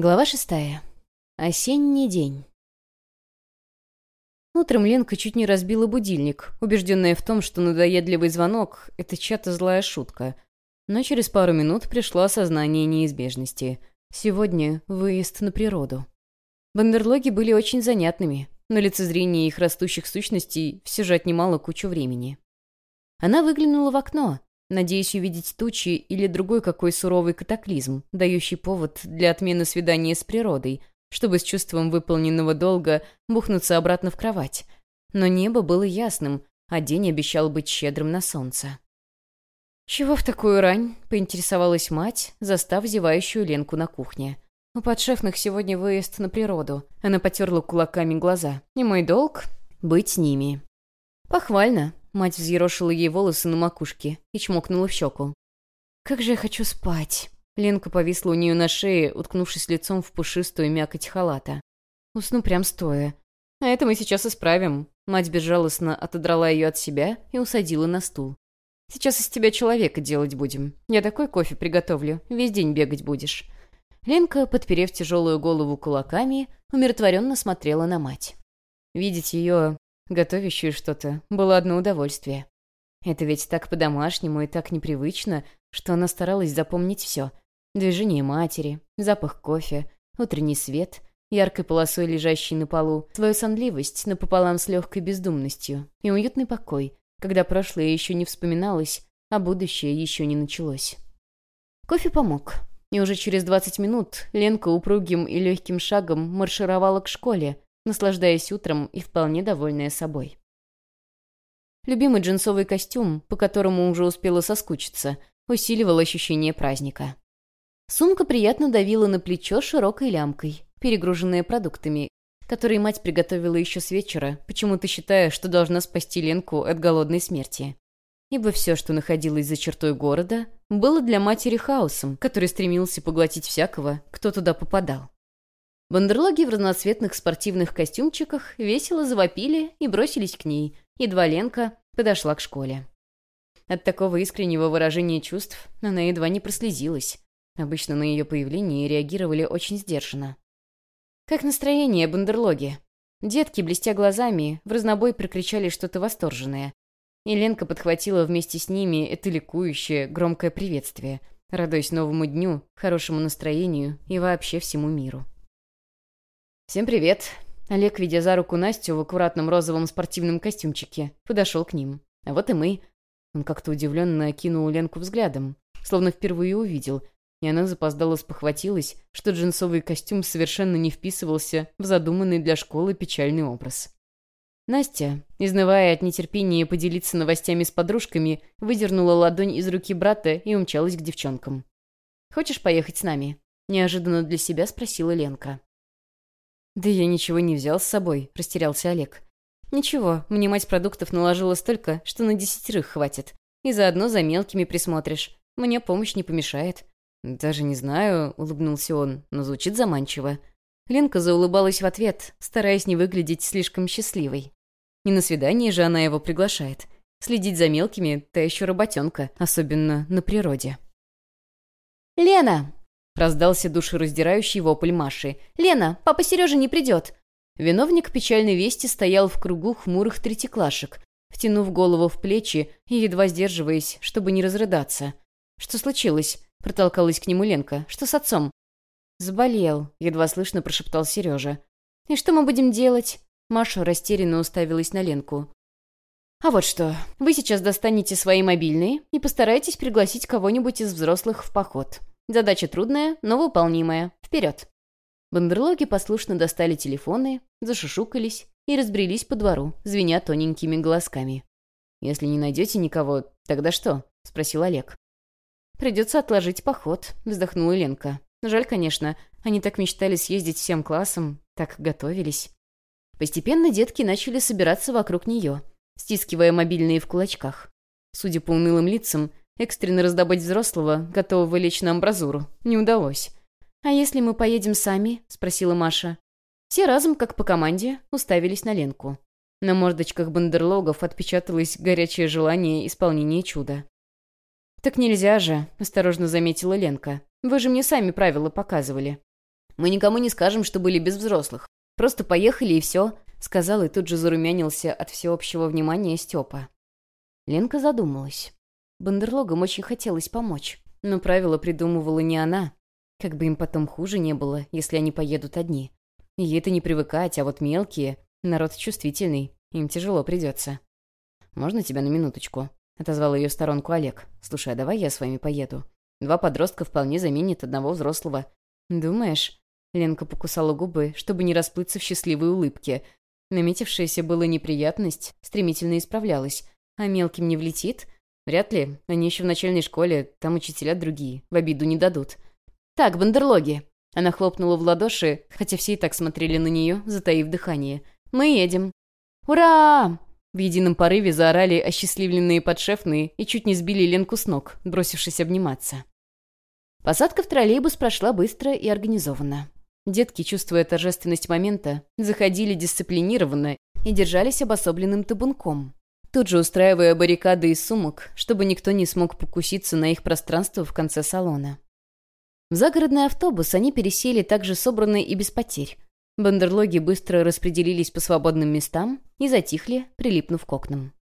Глава шестая. Осенний день. Утром Ленка чуть не разбила будильник, убежденная в том, что надоедливый звонок — это чья-то злая шутка. Но через пару минут пришло осознание неизбежности. Сегодня выезд на природу. Бандерлоги были очень занятными, но лицезрение их растущих сущностей все же отнимало кучу времени. Она выглянула в окно, надеясь увидеть тучи или другой какой суровый катаклизм, дающий повод для отмены свидания с природой, чтобы с чувством выполненного долга бухнуться обратно в кровать. Но небо было ясным, а день обещал быть щедрым на солнце. «Чего в такую рань?» — поинтересовалась мать, застав зевающую Ленку на кухне. «У подшефных сегодня выезд на природу». Она потерла кулаками глаза. «И мой долг — быть с ними». «Похвально», Мать взъерошила ей волосы на макушке и чмокнула в щеку. «Как же я хочу спать!» Ленка повисла у нее на шее, уткнувшись лицом в пушистую мякоть халата. «Усну прям стоя. А это мы сейчас исправим». Мать безжалостно отодрала ее от себя и усадила на стул. «Сейчас из тебя человека делать будем. Я такой кофе приготовлю. Весь день бегать будешь». Ленка, подперев тяжелую голову кулаками, умиротворенно смотрела на мать. Видеть ее готовящую что-то, было одно удовольствие. Это ведь так по-домашнему и так непривычно, что она старалась запомнить все. Движение матери, запах кофе, утренний свет, яркой полосой лежащий на полу, свою сонливость напополам с легкой бездумностью и уютный покой, когда прошлое еще не вспоминалось, а будущее еще не началось. Кофе помог. И уже через 20 минут Ленка упругим и легким шагом маршировала к школе, наслаждаясь утром и вполне довольная собой. Любимый джинсовый костюм, по которому уже успела соскучиться, усиливал ощущение праздника. Сумка приятно давила на плечо широкой лямкой, перегруженная продуктами, которые мать приготовила еще с вечера, почему-то считая, что должна спасти Ленку от голодной смерти. Ибо все, что находилось за чертой города, было для матери хаосом, который стремился поглотить всякого, кто туда попадал. Бандерлоги в разноцветных спортивных костюмчиках весело завопили и бросились к ней, едва Ленка подошла к школе. От такого искреннего выражения чувств она едва не прослезилась. Обычно на ее появление реагировали очень сдержанно. «Как настроение, бандерлоги?» Детки, блестя глазами, в разнобой прокричали что-то восторженное. И Ленка подхватила вместе с ними это ликующее, громкое приветствие, радуясь новому дню, хорошему настроению и вообще всему миру. «Всем привет!» Олег, ведя за руку Настю в аккуратном розовом спортивном костюмчике, подошел к ним. «А вот и мы». Он как-то удивленно окинул Ленку взглядом, словно впервые увидел, и она запоздала спохватилась, что джинсовый костюм совершенно не вписывался в задуманный для школы печальный образ. Настя, изнывая от нетерпения поделиться новостями с подружками, выдернула ладонь из руки брата и умчалась к девчонкам. «Хочешь поехать с нами?» — неожиданно для себя спросила Ленка. «Да я ничего не взял с собой», — растерялся Олег. «Ничего, мне мать продуктов наложила столько, что на десятерых хватит. И заодно за мелкими присмотришь. Мне помощь не помешает». «Даже не знаю», — улыбнулся он, но звучит заманчиво. Ленка заулыбалась в ответ, стараясь не выглядеть слишком счастливой. Не на свидание же она его приглашает. Следить за мелкими — та еще работенка, особенно на природе. «Лена!» Раздался душераздирающий вопль Маши. «Лена, папа Сережа не придет!» Виновник печальной вести стоял в кругу хмурых третьеклашек, втянув голову в плечи и едва сдерживаясь, чтобы не разрыдаться. «Что случилось?» — протолкалась к нему Ленка. «Что с отцом?» «Заболел», — едва слышно прошептал Сережа. «И что мы будем делать?» Маша растерянно уставилась на Ленку. «А вот что. Вы сейчас достанете свои мобильные и постарайтесь пригласить кого-нибудь из взрослых в поход. Задача трудная, но выполнимая. Вперед!» Бандерлоги послушно достали телефоны, зашушукались и разбрелись по двору, звеня тоненькими голосками. «Если не найдете никого, тогда что?» — спросил Олег. «Придется отложить поход», — вздохнула Ленка. «Жаль, конечно, они так мечтали съездить всем классом, так готовились». Постепенно детки начали собираться вокруг нее, стискивая мобильные в кулачках. Судя по унылым лицам, Экстренно раздобыть взрослого, готового лечь на амбразуру, не удалось. «А если мы поедем сами?» — спросила Маша. Все разом, как по команде, уставились на Ленку. На мордочках бандерлогов отпечаталось горячее желание исполнения чуда. «Так нельзя же», — осторожно заметила Ленка. «Вы же мне сами правила показывали». Мы никому не скажем, что были без взрослых. Просто поехали и все», — сказал и тут же зарумянился от всеобщего внимания Степа. Ленка задумалась. Бандерлогам очень хотелось помочь, но правила придумывала не она. Как бы им потом хуже не было, если они поедут одни. Ей это не привыкать, а вот мелкие, народ чувствительный, им тяжело придется. «Можно тебя на минуточку?» — отозвал ее сторонку Олег. «Слушай, а давай я с вами поеду. Два подростка вполне заменят одного взрослого». «Думаешь?» Ленка покусала губы, чтобы не расплыться в счастливой улыбке. Наметившаяся была неприятность стремительно исправлялась. А мелким не влетит? Вряд ли. Они еще в начальной школе, там учителя другие, в обиду не дадут. «Так, бандерлоги!» Она хлопнула в ладоши, хотя все и так смотрели на нее, затаив дыхание. «Мы едем!» «Ура!» В едином порыве заорали осчастливленные подшефные и чуть не сбили Ленку с ног, бросившись обниматься. Посадка в троллейбус прошла быстро и организованно. Детки, чувствуя торжественность момента, заходили дисциплинированно и держались обособленным табунком, тут же устраивая баррикады из сумок, чтобы никто не смог покуситься на их пространство в конце салона. В загородный автобус они пересели также собранные и без потерь. Бандерлоги быстро распределились по свободным местам и затихли, прилипнув к окнам.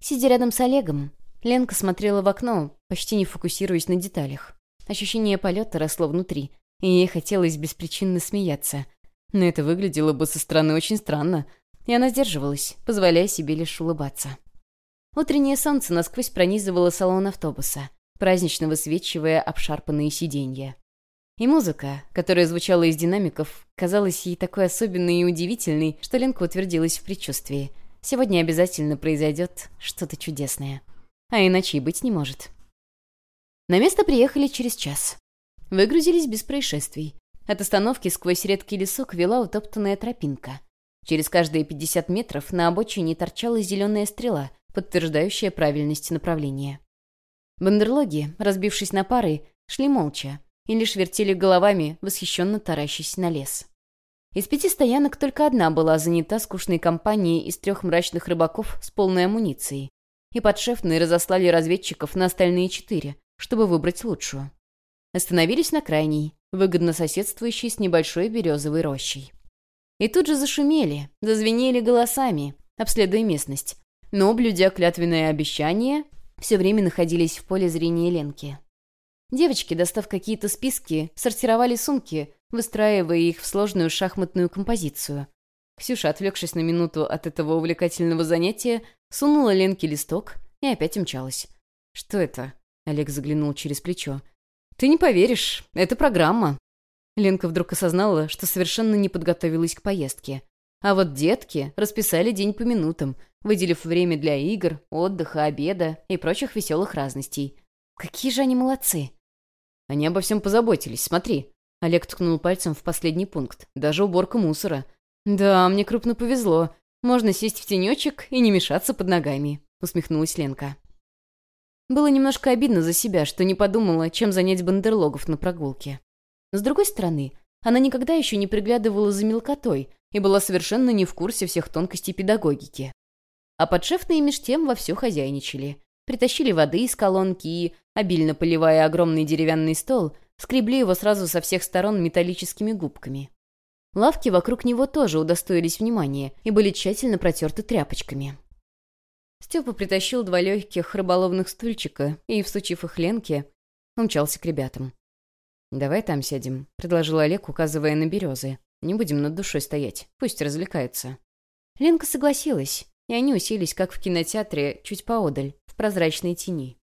Сидя рядом с Олегом, Ленка смотрела в окно, почти не фокусируясь на деталях. Ощущение полета росло внутри, и ей хотелось беспричинно смеяться. Но это выглядело бы со стороны очень странно, и она сдерживалась, позволяя себе лишь улыбаться. Утреннее солнце насквозь пронизывало салон автобуса, празднично высвечивая обшарпанные сиденья. И музыка, которая звучала из динамиков, казалась ей такой особенной и удивительной, что Ленка утвердилась в предчувствии. Сегодня обязательно произойдет что-то чудесное. А иначе и быть не может. На место приехали через час. Выгрузились без происшествий. От остановки сквозь редкий лесок вела утоптанная тропинка. Через каждые 50 метров на обочине торчала зеленая стрела, подтверждающая правильность направления. Бандерлоги, разбившись на пары, шли молча и лишь вертели головами, восхищенно таращась на лес. Из пяти стоянок только одна была занята скучной компанией из трех мрачных рыбаков с полной амуницией, и подшефные разослали разведчиков на остальные четыре, чтобы выбрать лучшую остановились на крайней, выгодно соседствующей с небольшой березовой рощей. И тут же зашумели, зазвенели голосами, обследуя местность, но, блюдя клятвенное обещание, все время находились в поле зрения Ленки. Девочки, достав какие-то списки, сортировали сумки, выстраивая их в сложную шахматную композицию. Ксюша, отвлекшись на минуту от этого увлекательного занятия, сунула Ленке листок и опять умчалась. «Что это?» — Олег заглянул через плечо. «Ты не поверишь, это программа». Ленка вдруг осознала, что совершенно не подготовилась к поездке. А вот детки расписали день по минутам, выделив время для игр, отдыха, обеда и прочих веселых разностей. Какие же они молодцы! Они обо всем позаботились, смотри. Олег ткнул пальцем в последний пункт. Даже уборка мусора. Да, мне крупно повезло. Можно сесть в тенечек и не мешаться под ногами, усмехнулась Ленка. Было немножко обидно за себя, что не подумала, чем занять бандерлогов на прогулке. С другой стороны, она никогда еще не приглядывала за мелкотой и была совершенно не в курсе всех тонкостей педагогики. А подшефные меж тем вовсю хозяйничали. Притащили воды из колонки и, обильно поливая огромный деревянный стол, скребли его сразу со всех сторон металлическими губками. Лавки вокруг него тоже удостоились внимания и были тщательно протерты тряпочками. Степа притащил два легких рыболовных стульчика и, всучив их Ленке, умчался к ребятам. «Давай там сядем», — предложил Олег, указывая на березы. «Не будем над душой стоять, пусть развлекается». Ленка согласилась, и они уселись, как в кинотеатре, чуть поодаль, в прозрачной тени.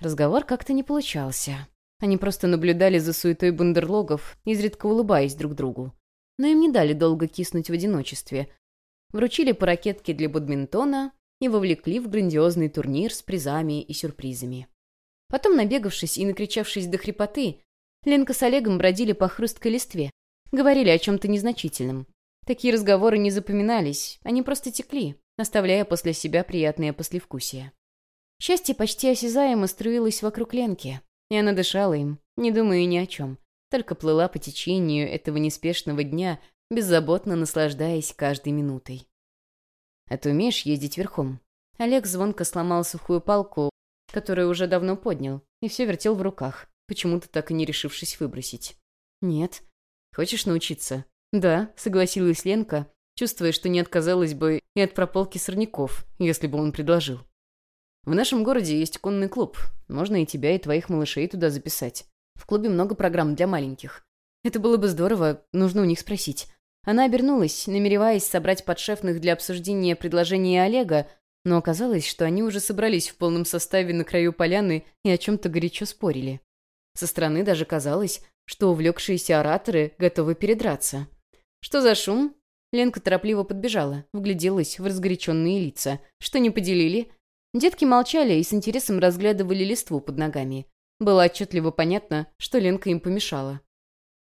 Разговор как-то не получался. Они просто наблюдали за суетой бандерлогов, изредка улыбаясь друг другу. Но им не дали долго киснуть в одиночестве. Вручили по ракетке для бадминтона, и вовлекли в грандиозный турнир с призами и сюрпризами. Потом, набегавшись и накричавшись до хрипоты, Ленка с Олегом бродили по хрусткой листве, говорили о чем-то незначительном. Такие разговоры не запоминались, они просто текли, оставляя после себя приятное послевкусие. Счастье почти осязаемо струилось вокруг Ленки, и она дышала им, не думая ни о чем, только плыла по течению этого неспешного дня, беззаботно наслаждаясь каждой минутой. А ты умеешь ездить верхом?» Олег звонко сломал сухую палку, которую уже давно поднял, и все вертел в руках, почему-то так и не решившись выбросить. «Нет». Хочешь научиться?» «Да», — согласилась Ленка, чувствуя, что не отказалась бы и от прополки сорняков, если бы он предложил. «В нашем городе есть конный клуб. Можно и тебя, и твоих малышей туда записать. В клубе много программ для маленьких. Это было бы здорово, нужно у них спросить». Она обернулась, намереваясь собрать подшефных для обсуждения предложения Олега, но оказалось, что они уже собрались в полном составе на краю поляны и о чем-то горячо спорили. Со стороны даже казалось, что увлекшиеся ораторы готовы передраться. «Что за шум?» Ленка торопливо подбежала, вгляделась в разгоряченные лица. «Что не поделили?» Детки молчали и с интересом разглядывали листву под ногами. Было отчетливо понятно, что Ленка им помешала.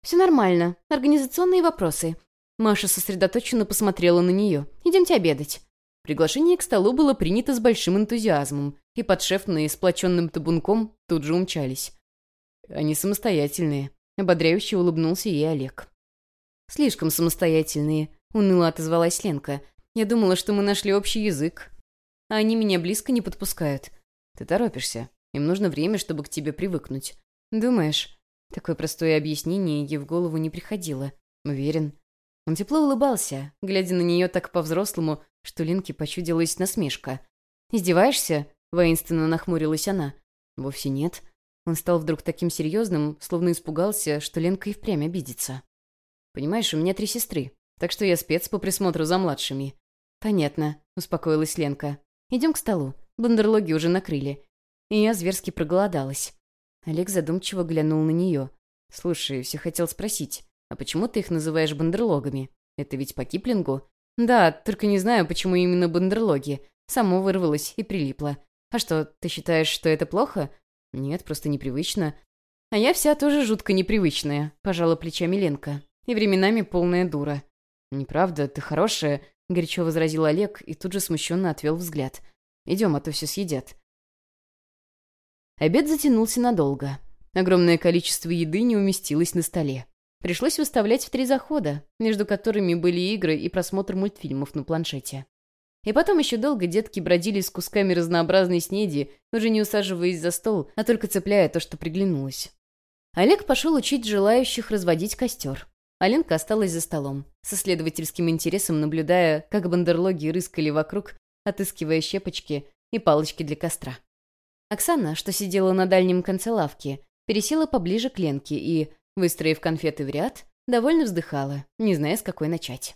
«Все нормально. Организационные вопросы. Маша сосредоточенно посмотрела на нее. «Идемте обедать». Приглашение к столу было принято с большим энтузиазмом, и подшефные сплоченным табунком тут же умчались. «Они самостоятельные», — ободряюще улыбнулся ей Олег. «Слишком самостоятельные», — уныло отозвалась Ленка. «Я думала, что мы нашли общий язык. А они меня близко не подпускают. Ты торопишься. Им нужно время, чтобы к тебе привыкнуть. Думаешь?» Такое простое объяснение ей в голову не приходило. Уверен. Он тепло улыбался, глядя на нее так по-взрослому, что Линке почудилась насмешка. «Издеваешься?» — воинственно нахмурилась она. «Вовсе нет». Он стал вдруг таким серьезным, словно испугался, что Ленка и впрямь обидится. «Понимаешь, у меня три сестры, так что я спец по присмотру за младшими». «Понятно», — успокоилась Ленка. «Идем к столу. Бандерлоги уже накрыли». И я зверски проголодалась. Олег задумчиво глянул на нее. «Слушай, все хотел спросить. «А почему ты их называешь бандерлогами? Это ведь по Киплингу?» «Да, только не знаю, почему именно бандерлоги. Само вырвалось и прилипло. А что, ты считаешь, что это плохо?» «Нет, просто непривычно». «А я вся тоже жутко непривычная», — пожала плечами Ленка. «И временами полная дура». «Неправда, ты хорошая», — горячо возразил Олег и тут же смущенно отвел взгляд. «Идем, а то все съедят». Обед затянулся надолго. Огромное количество еды не уместилось на столе. Пришлось выставлять в три захода, между которыми были игры и просмотр мультфильмов на планшете. И потом еще долго детки бродили с кусками разнообразной снеди, уже не усаживаясь за стол, а только цепляя то, что приглянулось. Олег пошел учить желающих разводить костер. Аленка осталась за столом, со следовательским интересом наблюдая, как бандерлоги рыскали вокруг, отыскивая щепочки и палочки для костра. Оксана, что сидела на дальнем конце лавки, пересела поближе к Ленке и, Выстроив конфеты в ряд, довольно вздыхала, не зная, с какой начать.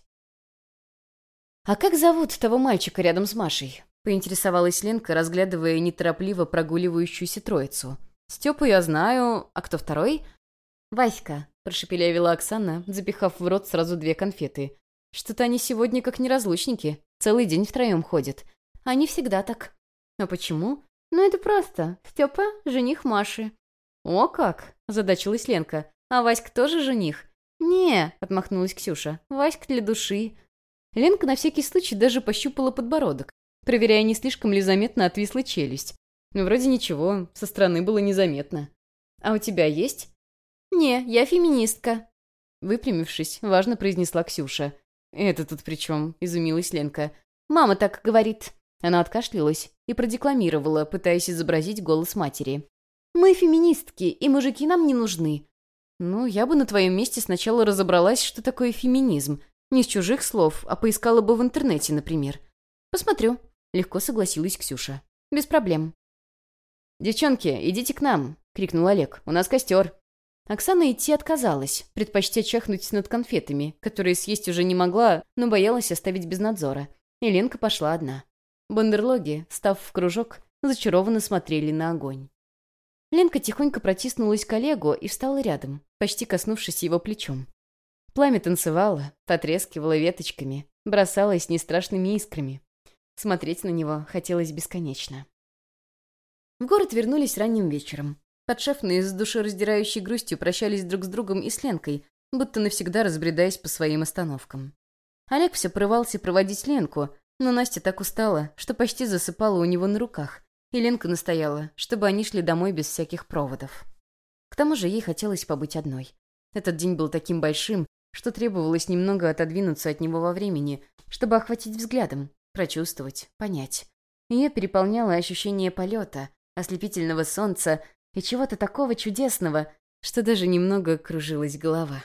«А как зовут того мальчика рядом с Машей?» — поинтересовалась Ленка, разглядывая неторопливо прогуливающуюся троицу. «Степу я знаю, а кто второй?» «Васька», — прошепелявила Оксана, запихав в рот сразу две конфеты. «Что-то они сегодня как неразлучники, целый день втроем ходят. Они всегда так». «А почему?» «Ну это просто. Степа — жених Маши». «О как!» — задачилась Ленка. «А Васька тоже жених?» «Не», — отмахнулась Ксюша, — «Васька для души». Ленка на всякий случай даже пощупала подбородок, проверяя, не слишком ли заметно отвисла челюсть. Ну, вроде ничего, со стороны было незаметно. «А у тебя есть?» «Не, я феминистка». Выпрямившись, важно произнесла Ксюша. «Это тут при чем?» — изумилась Ленка. «Мама так говорит». Она откашлялась и продекламировала, пытаясь изобразить голос матери. «Мы феминистки, и мужики нам не нужны. «Ну, я бы на твоем месте сначала разобралась, что такое феминизм. Не с чужих слов, а поискала бы в интернете, например». «Посмотрю», — легко согласилась Ксюша. «Без проблем». «Девчонки, идите к нам!» — крикнул Олег. «У нас костер!» Оксана идти отказалась, предпочтя чахнуть над конфетами, которые съесть уже не могла, но боялась оставить без надзора. И Ленка пошла одна. Бандерлоги, став в кружок, зачарованно смотрели на огонь. Ленка тихонько протиснулась к Олегу и встала рядом, почти коснувшись его плечом. Пламя танцевало, потрескивало веточками, бросалось нестрашными искрами. Смотреть на него хотелось бесконечно. В город вернулись ранним вечером. Подшефные с душераздирающей грустью прощались друг с другом и с Ленкой, будто навсегда разбредаясь по своим остановкам. Олег все порывался проводить Ленку, но Настя так устала, что почти засыпала у него на руках, и Ленка настояла, чтобы они шли домой без всяких проводов. К тому же ей хотелось побыть одной. Этот день был таким большим, что требовалось немного отодвинуться от него во времени, чтобы охватить взглядом, прочувствовать, понять. Ее переполняло ощущение полета, ослепительного солнца и чего-то такого чудесного, что даже немного кружилась голова.